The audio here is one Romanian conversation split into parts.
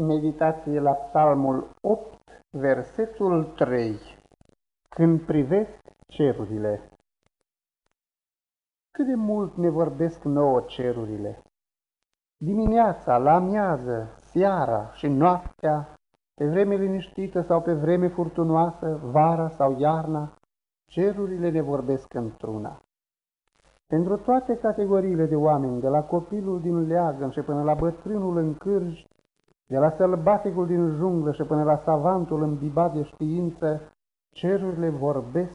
Meditație la Psalmul 8, versetul 3 Când privesc cerurile Cât de mult ne vorbesc nouă cerurile! Dimineața, la amiază, seara și noaptea, pe vreme liniștită sau pe vreme furtunoasă, vara sau iarna, cerurile ne vorbesc într-una. Pentru toate categoriile de oameni, de la copilul din leagăn și până la bătrânul în cârji, de la sălbaticul din junglă și până la savantul îmbibat de știință, cerurile vorbesc,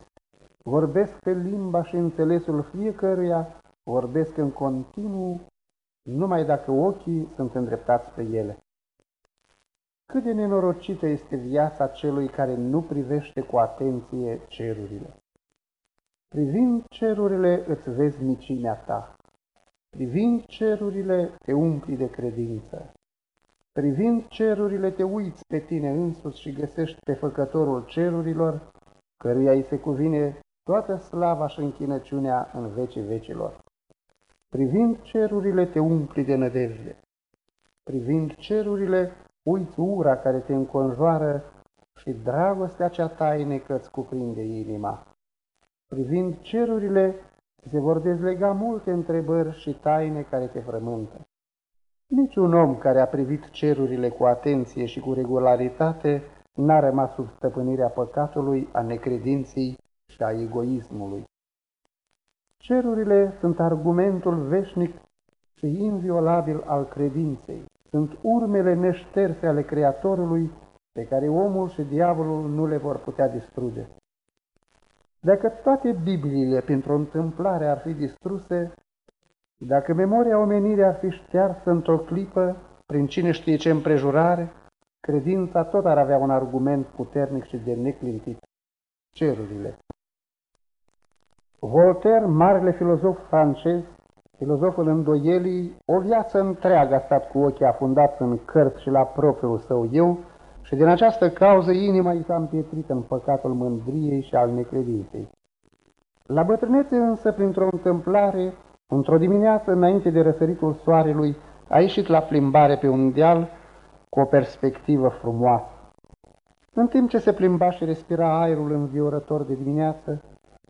vorbesc pe limba și înțelesul fiecăruia, vorbesc în continuu, numai dacă ochii sunt îndreptați pe ele. Cât de nenorocită este viața celui care nu privește cu atenție cerurile. Privind cerurile îți vezi micimea ta. Privind cerurile te umpli de credință. Privind cerurile, te uiți pe tine însuți și găsești pe făcătorul cerurilor, căruia îi se cuvine toată slava și închinăciunea în vecii vecilor. Privind cerurile, te umpli de nădejde. Privind cerurile, uiți ura care te înconjoară și dragostea cea tainică îți cuprinde inima. Privind cerurile, se vor dezlega multe întrebări și taine care te frământă. Niciun om care a privit cerurile cu atenție și cu regularitate n-a rămas sub stăpânirea păcatului, a necredinței și a egoismului. Cerurile sunt argumentul veșnic și inviolabil al credinței. Sunt urmele neșterse ale Creatorului pe care omul și diavolul nu le vor putea distruge. Dacă toate Bibliile, printr-o întâmplare, ar fi distruse, dacă memoria omenirii ar fi ștearsă într-o clipă, prin cine știe ce împrejurare, credința tot ar avea un argument puternic și de neclintit. Cerurile. Voltaire, marele filozof francez, filozoful îndoielii, o viață întreagă a stat cu ochii afundați în cărți și la propriul său eu, și din această cauză inima i s-a împietrit în păcatul mândriei și al necredinței. La bătrânețe însă, printr-o întâmplare, Într-o dimineață, înainte de răsăritul soarelui, a ieșit la plimbare pe un deal cu o perspectivă frumoasă. În timp ce se plimba și respira aerul înviorător de dimineață,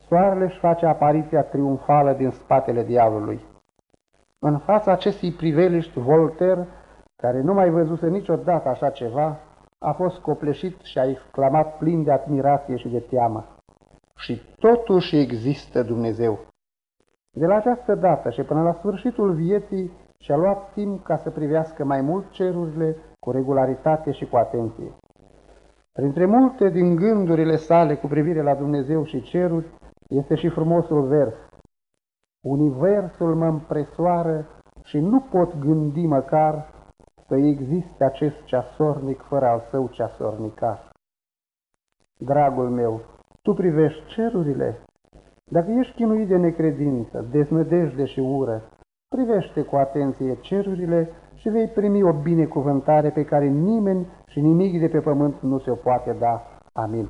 soarele își face apariția triumfală din spatele diavolului. În fața acestei priveliști, Voltaire, care nu mai văzuse niciodată așa ceva, a fost copleșit și a exclamat plin de admirație și de teamă. Și totuși există Dumnezeu. De la această dată și până la sfârșitul vieții și-a luat timp ca să privească mai mult cerurile cu regularitate și cu atenție. Printre multe din gândurile sale cu privire la Dumnezeu și ceruri, este și frumosul vers. Universul mă împresoară și nu pot gândi măcar să existe acest ceasornic fără al său ceasornicar. Dragul meu, tu privești cerurile dacă ești chinuit de necredință, deznădejde și ură, privește cu atenție cerurile și vei primi o binecuvântare pe care nimeni și nimic de pe pământ nu se o poate da. Amin.